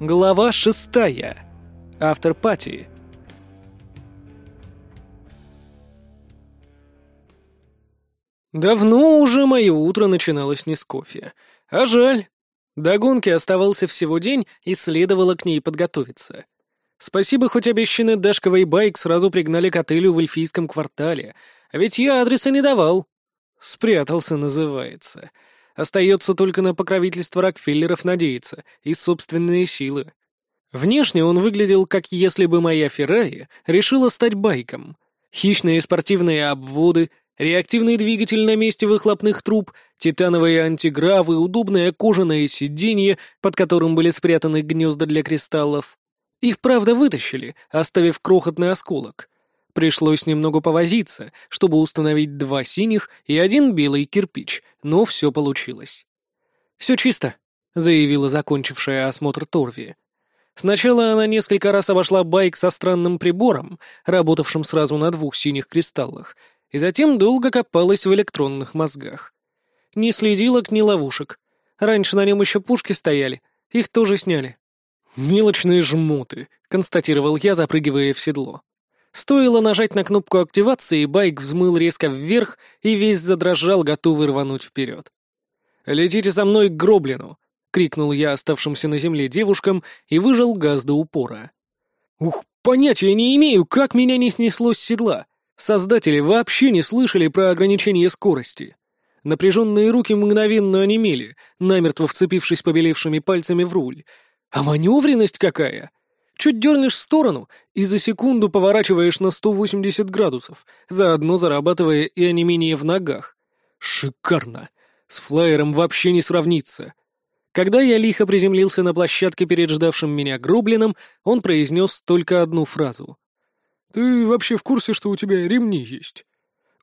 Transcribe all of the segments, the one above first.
Глава шестая. Автор пати. Давно уже мое утро начиналось не с кофе. А жаль. До гонки оставался всего день, и следовало к ней подготовиться. Спасибо, хоть обещанный дашковый байк сразу пригнали к отелю в эльфийском квартале, а ведь я адреса не давал. Спрятался, называется. Остается только на покровительство Рокфеллеров надеяться и собственные силы. Внешне он выглядел, как если бы моя Феррари решила стать байком. Хищные спортивные обводы, реактивный двигатель на месте выхлопных труб, титановые антигравы, удобное кожаное сиденье, под которым были спрятаны гнезда для кристаллов. Их, правда, вытащили, оставив крохотный осколок. Пришлось немного повозиться, чтобы установить два синих и один белый кирпич, но все получилось. «Все чисто», — заявила закончившая осмотр Торви. Сначала она несколько раз обошла байк со странным прибором, работавшим сразу на двух синих кристаллах, и затем долго копалась в электронных мозгах. Не следила к ни ловушек. Раньше на нем еще пушки стояли, их тоже сняли. «Мелочные жмоты», — констатировал я, запрыгивая в седло. Стоило нажать на кнопку активации, байк взмыл резко вверх и весь задрожал, готовый рвануть вперед. «Летите за мной к Гроблину!» — крикнул я оставшимся на земле девушкам и выжал газ до упора. «Ух, понятия не имею, как меня не снесло с седла. Создатели вообще не слышали про ограничение скорости. Напряженные руки мгновенно онемели, намертво вцепившись побелевшими пальцами в руль. А маневренность какая! Чуть дернешь в сторону и за секунду поворачиваешь на 180 градусов, заодно зарабатывая и онемение в ногах. Шикарно! С флайером вообще не сравнится. Когда я лихо приземлился на площадке перед ждавшим меня Гроблином, он произнес только одну фразу. «Ты вообще в курсе, что у тебя ремни есть?»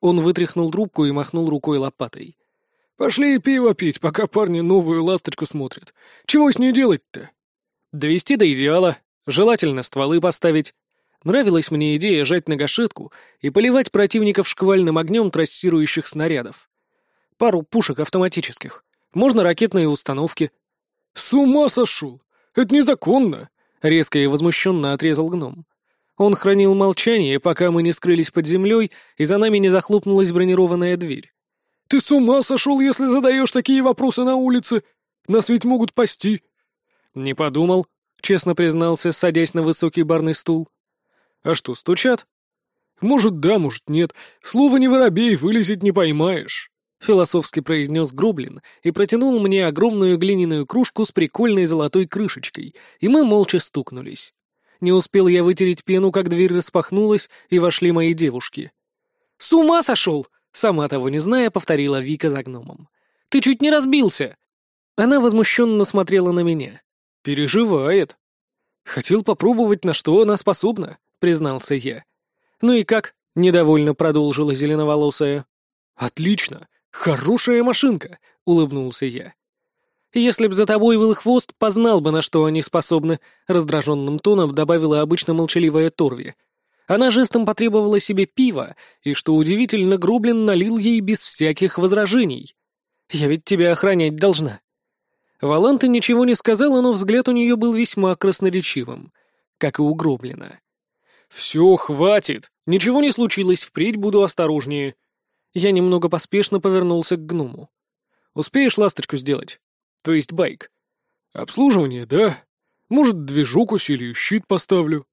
Он вытряхнул трубку и махнул рукой лопатой. «Пошли пиво пить, пока парни новую ласточку смотрят. Чего с ней делать-то?» «Довести до идеала, Желательно стволы поставить. Нравилась мне идея жать на гашетку и поливать противников шквальным огнем трассирующих снарядов. Пару пушек автоматических. Можно ракетные установки. «С ума сошел! Это незаконно!» — резко и возмущенно отрезал гном. Он хранил молчание, пока мы не скрылись под землей, и за нами не захлопнулась бронированная дверь. «Ты с ума сошел, если задаешь такие вопросы на улице? Нас ведь могут пасти!» «Не подумал», честно признался, садясь на высокий барный стул. «А что, стучат?» «Может, да, может, нет. Слово не воробей, вылезет не поймаешь», — философски произнес Гроблин и протянул мне огромную глиняную кружку с прикольной золотой крышечкой, и мы молча стукнулись. Не успел я вытереть пену, как дверь распахнулась, и вошли мои девушки. «С ума сошел!» — сама того не зная, повторила Вика за гномом. «Ты чуть не разбился!» Она возмущенно смотрела на меня. «Переживает». «Хотел попробовать, на что она способна», — признался я. «Ну и как?» — недовольно продолжила зеленоволосая. «Отлично! Хорошая машинка!» — улыбнулся я. «Если б за тобой был хвост, познал бы, на что они способны», — раздраженным тоном добавила обычно молчаливая Торви. Она жестом потребовала себе пива, и, что удивительно, Грублин налил ей без всяких возражений. «Я ведь тебя охранять должна». Валанта ничего не сказала, но взгляд у нее был весьма красноречивым, как и у. «Все, хватит! Ничего не случилось, впредь буду осторожнее». Я немного поспешно повернулся к гному. «Успеешь ласточку сделать? То есть байк?» «Обслуживание, да. Может, движок усилию, щит поставлю.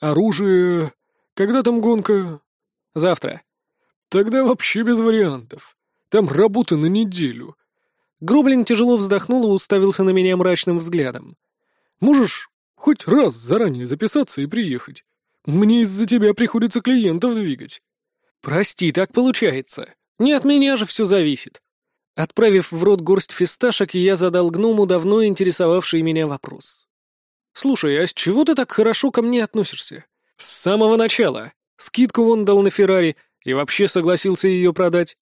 Оружие... Когда там гонка?» «Завтра». «Тогда вообще без вариантов. Там работы на неделю. Грублин тяжело вздохнул и уставился на меня мрачным взглядом. «Можешь хоть раз заранее записаться и приехать? Мне из-за тебя приходится клиентов двигать». «Прости, так получается. Не от меня же все зависит». Отправив в рот горсть фисташек, я задал гному давно интересовавший меня вопрос. «Слушай, а с чего ты так хорошо ко мне относишься? С самого начала. Скидку он дал на Феррари и вообще согласился ее продать.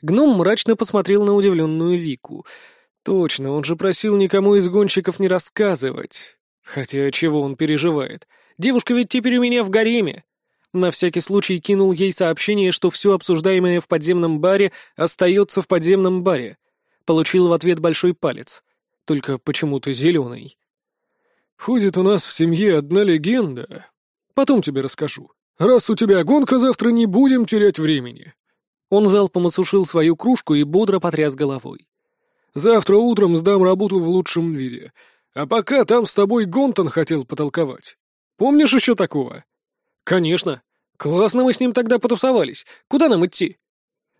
Гном мрачно посмотрел на удивленную Вику. Точно, он же просил никому из гонщиков не рассказывать. Хотя чего он переживает? Девушка ведь теперь у меня в гареме. На всякий случай кинул ей сообщение, что все обсуждаемое в подземном баре остается в подземном баре. Получил в ответ большой палец. Только почему-то зеленый. Ходит у нас в семье одна легенда. Потом тебе расскажу. Раз у тебя гонка завтра, не будем терять времени». Он залпом осушил свою кружку и бодро потряс головой. «Завтра утром сдам работу в лучшем виде. А пока там с тобой Гонтон хотел потолковать. Помнишь еще такого?» «Конечно. Классно мы с ним тогда потусовались. Куда нам идти?»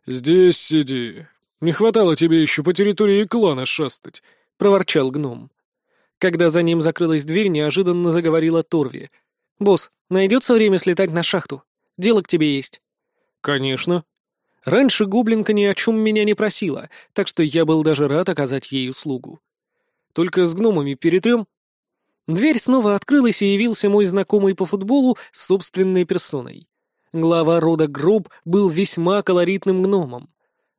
«Здесь сиди. Не хватало тебе еще по территории клана шастать», — проворчал гном. Когда за ним закрылась дверь, неожиданно заговорила Торви. «Босс, найдется время слетать на шахту? Дело к тебе есть». «Конечно». Раньше гоблинка ни о чем меня не просила, так что я был даже рад оказать ей услугу. Только с гномами перетрем. Дверь снова открылась, и явился мой знакомый по футболу с собственной персоной. Глава рода Гроб был весьма колоритным гномом.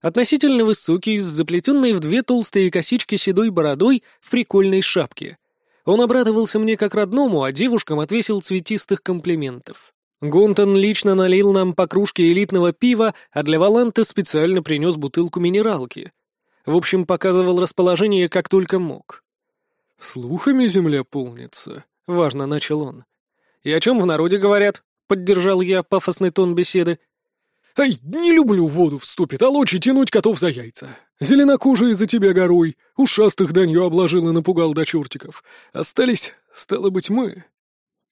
Относительно высокий, с заплетенной в две толстые косички седой бородой в прикольной шапке. Он обрадовался мне как родному, а девушкам отвесил цветистых комплиментов. Гонтон лично налил нам по кружке элитного пива, а для Валанта специально принес бутылку минералки. В общем, показывал расположение как только мог. «Слухами земля полнится», — важно начал он. «И о чем в народе говорят?» — поддержал я пафосный тон беседы. «Ай, не люблю воду в ступе, а лучше тянуть котов за яйца. Зеленокожие за тебя горой, ушастых данью обложил и напугал до чертиков. Остались, стало быть, мы».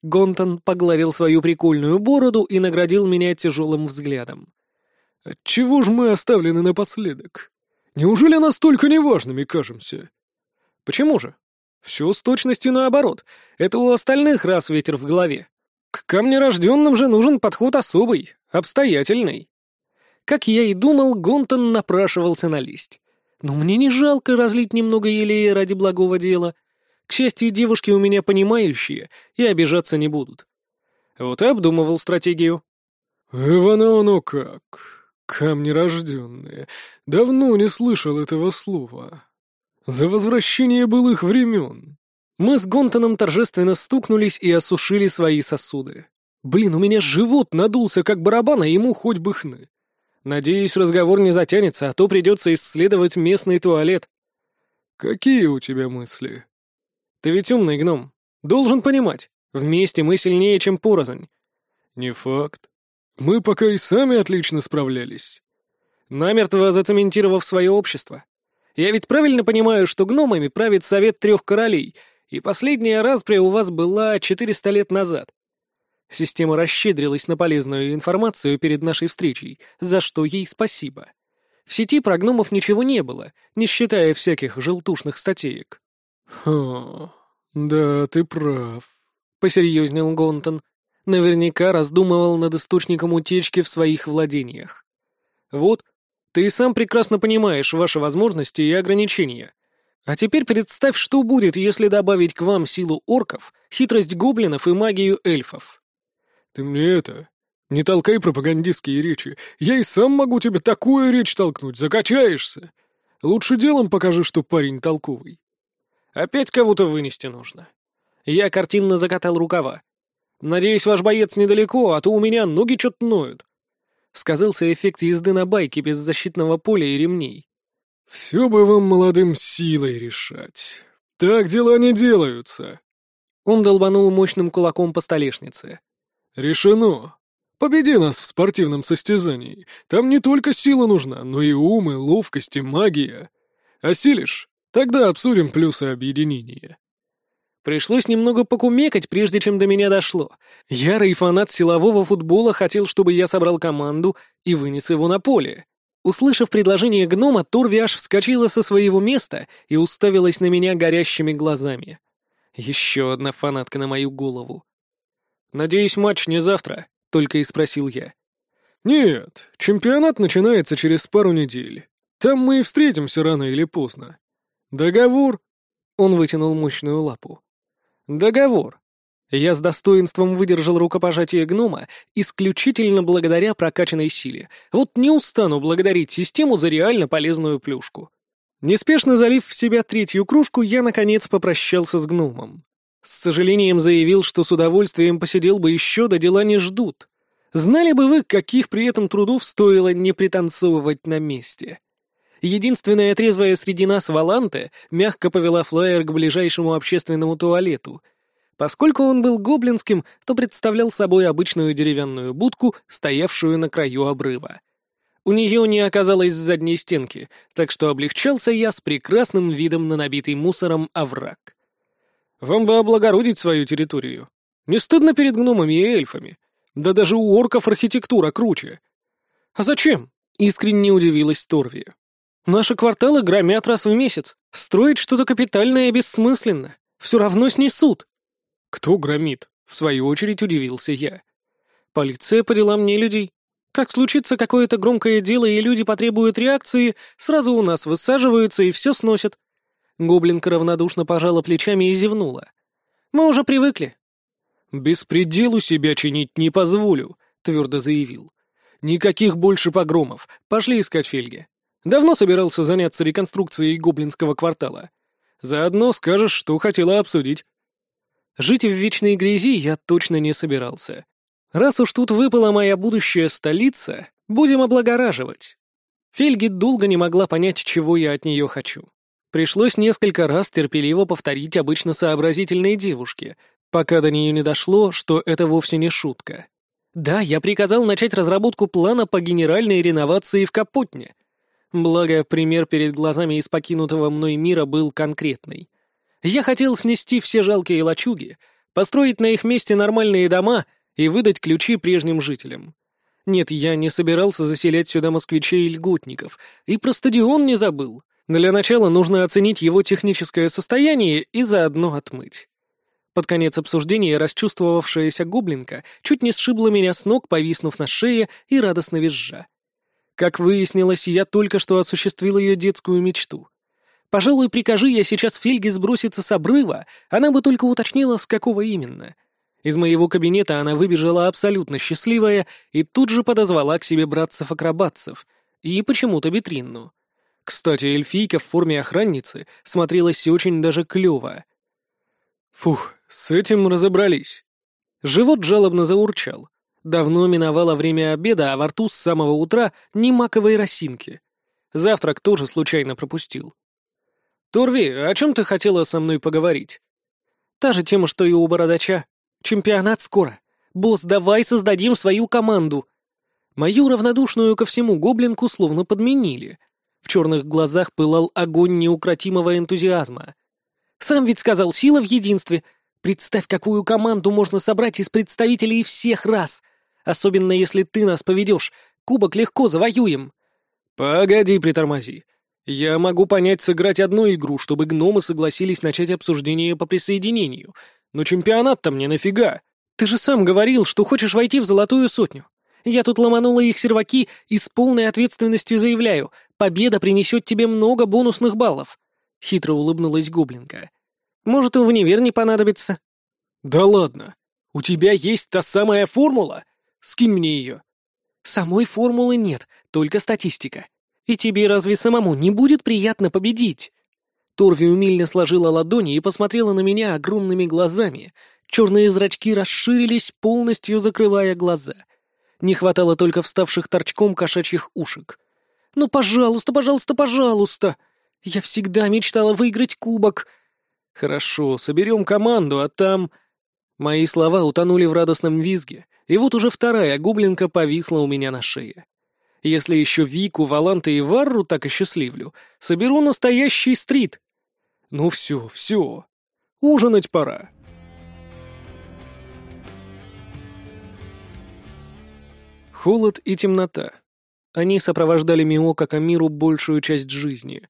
Гонтон погладил свою прикольную бороду и наградил меня тяжелым взглядом. «Отчего ж мы оставлены напоследок? Неужели настолько неважными кажемся?» «Почему же?» Все с точностью наоборот. Это у остальных раз ветер в голове. К камнерожденным же нужен подход особый, обстоятельный. Как я и думал, Гонтон напрашивался на листь. Но мне не жалко разлить немного елея ради благого дела. К счастью, девушки у меня понимающие и обижаться не будут. Вот и обдумывал стратегию. «Эвано оно как. Камнерожденные. Давно не слышал этого слова. За возвращение былых времен. Мы с Гонтоном торжественно стукнулись и осушили свои сосуды. Блин, у меня живот надулся, как барабан, а ему хоть бы хны. Надеюсь, разговор не затянется, а то придется исследовать местный туалет. Какие у тебя мысли? Ты ведь умный гном. Должен понимать. Вместе мы сильнее, чем порознь. Не факт. Мы пока и сами отлично справлялись. Намертво зацементировав свое общество. Я ведь правильно понимаю, что гномами правит совет трех королей, и последняя распря у вас была 400 лет назад. Система расщедрилась на полезную информацию перед нашей встречей, за что ей спасибо. В сети про гномов ничего не было, не считая всяких желтушных статеек. «Хо, да, ты прав», — посерьезнел Гонтон. Наверняка раздумывал над источником утечки в своих владениях. Вот, ты и сам прекрасно понимаешь ваши возможности и ограничения. А теперь представь, что будет, если добавить к вам силу орков, хитрость гоблинов и магию эльфов. Ты мне это... Не толкай пропагандистские речи. Я и сам могу тебе такую речь толкнуть, закачаешься. Лучше делом покажи, что парень толковый. Опять кого-то вынести нужно. Я картинно закатал рукава. Надеюсь, ваш боец недалеко, а то у меня ноги чё-то ноют сказался эффект езды на байке без защитного поля и ремней. «Все бы вам, молодым, силой решать. Так дела не делаются». Он долбанул мощным кулаком по столешнице. «Решено. Победи нас в спортивном состязании. Там не только сила нужна, но и ум, и ловкость, и магия. Осилишь? Тогда обсудим плюсы объединения». Пришлось немного покумекать, прежде чем до меня дошло. Ярый фанат силового футбола хотел, чтобы я собрал команду и вынес его на поле. Услышав предложение гнома, Торви аж вскочила со своего места и уставилась на меня горящими глазами. Еще одна фанатка на мою голову. «Надеюсь, матч не завтра?» — только и спросил я. «Нет, чемпионат начинается через пару недель. Там мы и встретимся рано или поздно. Договор?» Он вытянул мощную лапу. Договор. Я с достоинством выдержал рукопожатие гнома исключительно благодаря прокачанной силе. Вот не устану благодарить систему за реально полезную плюшку. Неспешно залив в себя третью кружку, я, наконец, попрощался с гномом. С сожалением заявил, что с удовольствием посидел бы еще, да дела не ждут. Знали бы вы, каких при этом трудов стоило не пританцовывать на месте. Единственная трезвая среди нас Валанте мягко повела флайер к ближайшему общественному туалету. Поскольку он был гоблинским, то представлял собой обычную деревянную будку, стоявшую на краю обрыва. У нее не оказалось задней стенки, так что облегчался я с прекрасным видом на набитый мусором овраг. «Вам бы облагородить свою территорию. Не стыдно перед гномами и эльфами. Да даже у орков архитектура круче». «А зачем?» — искренне удивилась Торви. «Наши кварталы громят раз в месяц. Строить что-то капитальное бессмысленно. Все равно снесут». «Кто громит?» — в свою очередь удивился я. «Полиция по делам не людей. Как случится какое-то громкое дело, и люди потребуют реакции, сразу у нас высаживаются и все сносят. Гоблинка равнодушно пожала плечами и зевнула. «Мы уже привыкли». «Беспределу себя чинить не позволю», — твердо заявил. «Никаких больше погромов. Пошли искать Фельги. Давно собирался заняться реконструкцией гоблинского квартала. Заодно скажешь, что хотела обсудить». Жить в вечной грязи я точно не собирался. Раз уж тут выпала моя будущая столица, будем облагораживать. Фельги долго не могла понять, чего я от нее хочу. Пришлось несколько раз терпеливо повторить обычно сообразительной девушке, пока до нее не дошло, что это вовсе не шутка. Да, я приказал начать разработку плана по генеральной реновации в Капотне. Благо, пример перед глазами из покинутого мной мира был конкретный. Я хотел снести все жалкие лачуги, построить на их месте нормальные дома — и выдать ключи прежним жителям. Нет, я не собирался заселять сюда москвичей и льготников, и про стадион не забыл. Для начала нужно оценить его техническое состояние и заодно отмыть. Под конец обсуждения расчувствовавшаяся гоблинка чуть не сшибла меня с ног, повиснув на шее и радостно визжа. Как выяснилось, я только что осуществил ее детскую мечту. Пожалуй, прикажи я сейчас Фельге сброситься с обрыва, она бы только уточнила, с какого именно — из моего кабинета она выбежала абсолютно счастливая и тут же подозвала к себе братцев-акробатцев и почему-то Бетринну. Кстати, эльфийка в форме охранницы смотрелась очень даже клёво. Фух, с этим разобрались. Живот жалобно заурчал. Давно миновало время обеда, а во рту с самого утра ни маковой росинки. Завтрак тоже случайно пропустил. «Торви, о чем ты хотела со мной поговорить?» «Та же тема, что и у бородача. Чемпионат скоро. Босс, давай создадим свою команду. Мою равнодушную ко всему гоблинку словно подменили. В черных глазах пылал огонь неукротимого энтузиазма. Сам ведь сказал, сила в единстве. Представь, какую команду можно собрать из представителей всех рас. Особенно если ты нас поведешь. Кубок легко завоюем. Погоди, притормози. Я могу понять сыграть одну игру, чтобы гномы согласились начать обсуждение по присоединению — но чемпионат-то мне нафига? Ты же сам говорил, что хочешь войти в золотую сотню. Я тут ломанула их серваки и с полной ответственностью заявляю, победа принесет тебе много бонусных баллов. Хитро улыбнулась Гоблинка. Может, и в универ не понадобится. Да ладно. У тебя есть та самая формула? Скинь мне ее. Самой формулы нет, только статистика. И тебе разве самому не будет приятно победить? Торви умильно сложила ладони и посмотрела на меня огромными глазами. Черные зрачки расширились, полностью закрывая глаза. Не хватало только вставших торчком кошачьих ушек. «Ну, пожалуйста, пожалуйста, пожалуйста! Я всегда мечтала выиграть кубок!» «Хорошо, соберем команду, а там...» Мои слова утонули в радостном визге, и вот уже вторая гублинка повисла у меня на шее. Если еще Вику, Валанта и Варру так и счастливлю, соберу настоящий стрит. Ну все, все. Ужинать пора. Холод и темнота. Они сопровождали Миока Камиру большую часть жизни.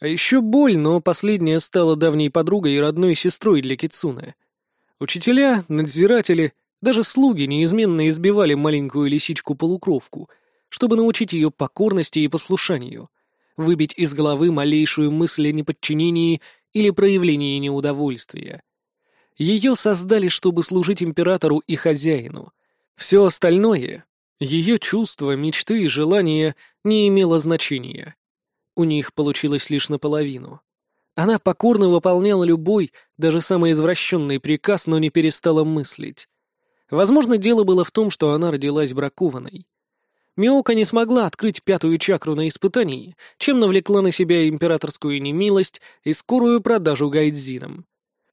А еще боль, но последняя стала давней подругой и родной сестрой для Кицуны. Учителя, надзиратели, даже слуги неизменно избивали маленькую лисичку-полукровку, чтобы научить ее покорности и послушанию, выбить из головы малейшую мысль о неподчинении или проявлении неудовольствия. Ее создали, чтобы служить императору и хозяину. Все остальное, ее чувства, мечты и желания не имело значения. У них получилось лишь наполовину. Она покорно выполняла любой, даже самый извращенный приказ, но не перестала мыслить. Возможно, дело было в том, что она родилась бракованной. Миока не смогла открыть пятую чакру на испытании, чем навлекла на себя императорскую немилость и скорую продажу гайдзинам.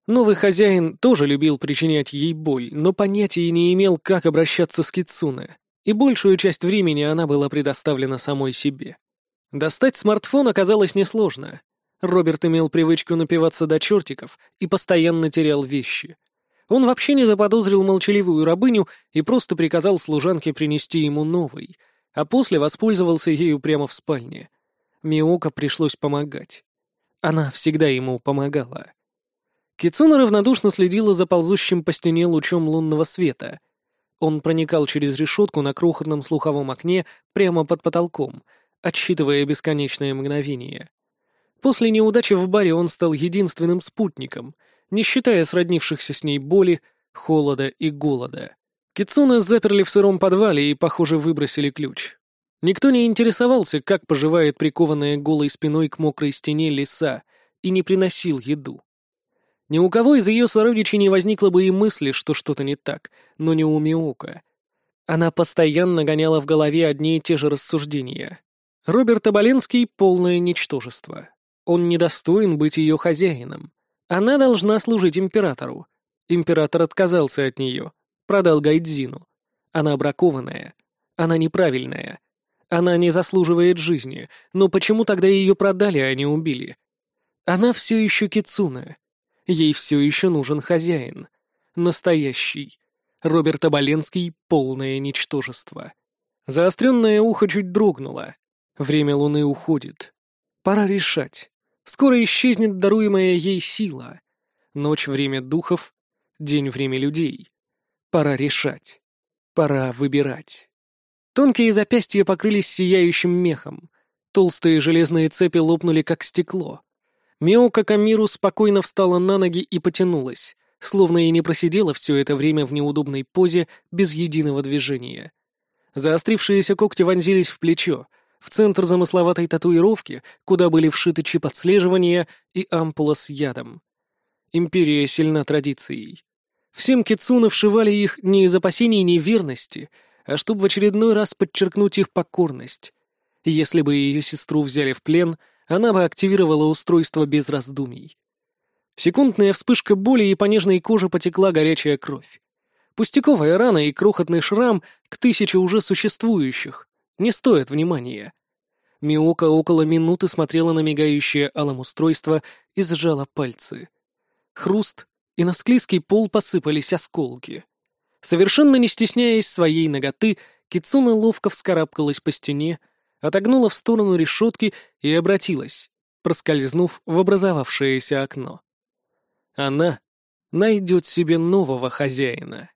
Новый хозяин тоже любил причинять ей боль, но понятия не имел, как обращаться с Кицуне, и большую часть времени она была предоставлена самой себе. Достать смартфон оказалось несложно. Роберт имел привычку напиваться до чертиков и постоянно терял вещи. Он вообще не заподозрил молчаливую рабыню и просто приказал служанке принести ему новый, а после воспользовался ею прямо в спальне. Миока пришлось помогать. Она всегда ему помогала. Кицуна равнодушно следила за ползущим по стене лучом лунного света. Он проникал через решетку на крохотном слуховом окне прямо под потолком, отсчитывая бесконечное мгновение. После неудачи в баре он стал единственным спутником, не считая сроднившихся с ней боли, холода и голода. Кицуна заперли в сыром подвале и, похоже, выбросили ключ. Никто не интересовался, как поживает прикованная голой спиной к мокрой стене лиса, и не приносил еду. Ни у кого из ее сородичей не возникло бы и мысли, что что-то не так, но не у Миока. Она постоянно гоняла в голове одни и те же рассуждения. Роберт Оболенский — полное ничтожество. Он недостоин быть ее хозяином. Она должна служить императору. Император отказался от нее, продал Гайдзину. Она бракованная. Она неправильная. Она не заслуживает жизни, но почему тогда ее продали, а не убили? Она все еще Кицуна. Ей все еще нужен хозяин. Настоящий. Роберт Оболенский — полное ничтожество. Заостренное ухо чуть дрогнуло. Время Луны уходит. Пора решать. Скоро исчезнет даруемая ей сила. Ночь — время духов, день — время людей. Пора решать. Пора выбирать. Тонкие запястья покрылись сияющим мехом. Толстые железные цепи лопнули, как стекло. Миока Камиру спокойно встала на ноги и потянулась, словно и не просидела все это время в неудобной позе без единого движения. Заострившиеся когти вонзились в плечо, в центр замысловатой татуировки, куда были вшиты чип отслеживания и ампула с ядом. Империя сильна традицией. Всем кицуна вшивали их не из опасений неверности, а чтобы в очередной раз подчеркнуть их покорность. Если бы ее сестру взяли в плен — она бы активировала устройство без раздумий. Секундная вспышка боли, и по нежной коже потекла горячая кровь. Пустяковая рана и крохотный шрам к тысяче уже существующих не стоят внимания. Миока около минуты смотрела на мигающее алым устройство и сжала пальцы. Хруст, и на склизкий пол посыпались осколки. Совершенно не стесняясь своей ноготы, Кицуна ловко вскарабкалась по стене, отогнула в сторону решетки и обратилась, проскользнув в образовавшееся окно. Она найдет себе нового хозяина.